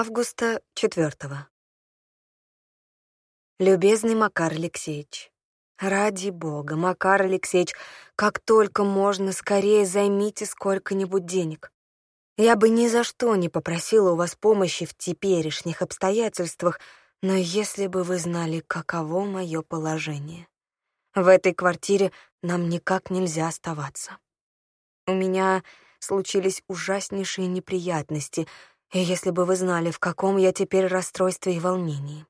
Августа 4. Любезный Макар Алексеевич, ради бога, Макар Алексеевич, как только можно, скорее займите сколько-нибудь денег. Я бы ни за что не попросила у вас помощи в теперешних обстоятельствах, но если бы вы знали, каково мое положение. В этой квартире нам никак нельзя оставаться. У меня случились ужаснейшие неприятности — и если бы вы знали, в каком я теперь расстройстве и волнении.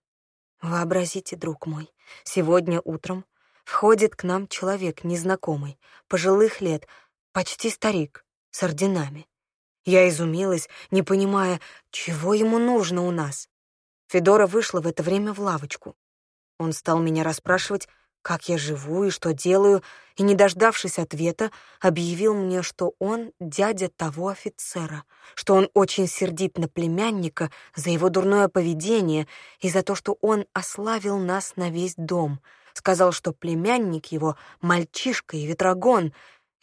Вообразите, друг мой, сегодня утром входит к нам человек незнакомый, пожилых лет, почти старик, с орденами. Я изумилась, не понимая, чего ему нужно у нас. Федора вышла в это время в лавочку. Он стал меня расспрашивать, как я живу и что делаю, и, не дождавшись ответа, объявил мне, что он дядя того офицера, что он очень сердит на племянника за его дурное поведение и за то, что он ославил нас на весь дом, сказал, что племянник его — мальчишка и ветрогон,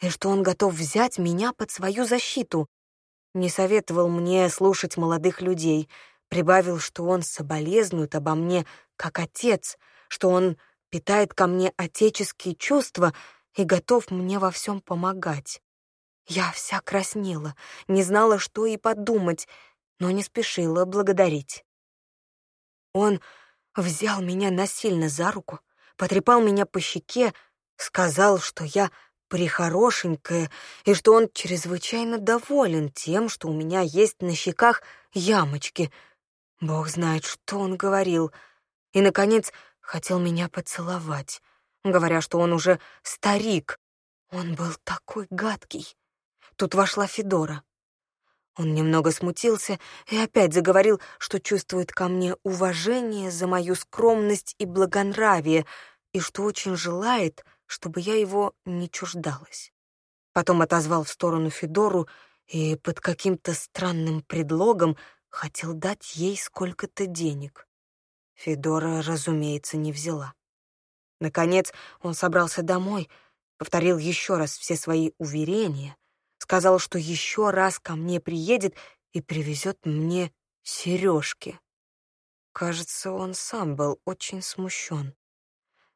и что он готов взять меня под свою защиту. Не советовал мне слушать молодых людей, прибавил, что он соболезнует обо мне как отец, что он питает ко мне отеческие чувства и готов мне во всем помогать. Я вся краснела, не знала, что и подумать, но не спешила благодарить. Он взял меня насильно за руку, потрепал меня по щеке, сказал, что я прихорошенькая и что он чрезвычайно доволен тем, что у меня есть на щеках ямочки. Бог знает, что он говорил. И, наконец, хотел меня поцеловать, говоря, что он уже старик. Он был такой гадкий. Тут вошла Федора. Он немного смутился и опять заговорил, что чувствует ко мне уважение за мою скромность и благонравие, и что очень желает, чтобы я его не чуждалась. Потом отозвал в сторону Федору и под каким-то странным предлогом хотел дать ей сколько-то денег. Федора, разумеется, не взяла. Наконец он собрался домой, повторил еще раз все свои уверения, сказал, что еще раз ко мне приедет и привезет мне сережки. Кажется, он сам был очень смущен.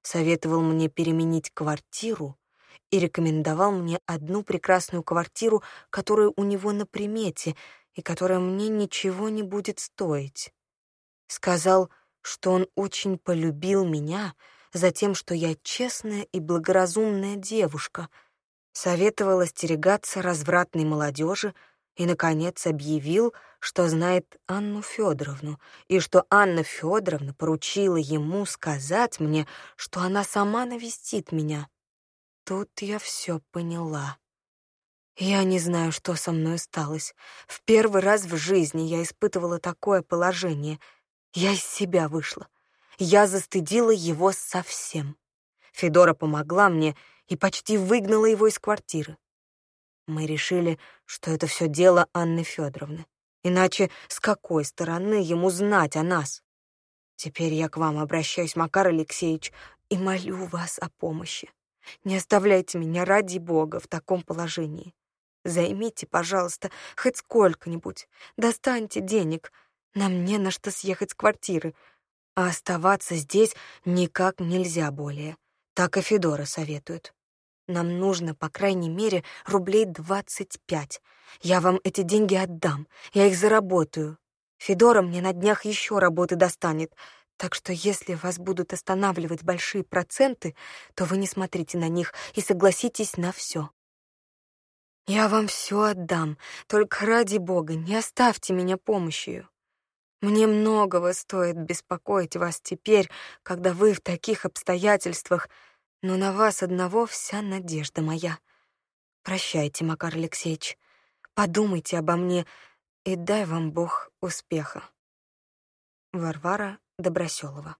Советовал мне переменить квартиру и рекомендовал мне одну прекрасную квартиру, которая у него на примете и которая мне ничего не будет стоить. Сказал, что он очень полюбил меня за тем, что я честная и благоразумная девушка, советовал остерегаться развратной молодежи и, наконец, объявил, что знает Анну Федоровну, и что Анна Федоровна поручила ему сказать мне, что она сама навестит меня. Тут я все поняла. Я не знаю, что со мной сталось. В первый раз в жизни я испытывала такое положение — я из себя вышла. Я застыдила его совсем. Федора помогла мне и почти выгнала его из квартиры. Мы решили, что это все дело Анны Федоровны. Иначе с какой стороны ему знать о нас? Теперь я к вам обращаюсь, Макар Алексеевич, и молю вас о помощи. Не оставляйте меня ради Бога в таком положении. Займите, пожалуйста, хоть сколько-нибудь. Достаньте денег — нам не на что съехать с квартиры, а оставаться здесь никак нельзя более. Так и Федора советует. Нам нужно, по крайней мере, рублей двадцать пять. Я вам эти деньги отдам, я их заработаю. Федора мне на днях еще работы достанет, так что если вас будут останавливать большие проценты, то вы не смотрите на них и согласитесь на все. Я вам все отдам, только ради бога не оставьте меня помощью. Мне многого стоит беспокоить вас теперь, когда вы в таких обстоятельствах, но на вас одного вся надежда моя. Прощайте, Макар Алексеевич. Подумайте обо мне, и дай вам Бог успеха. Варвара Доброселова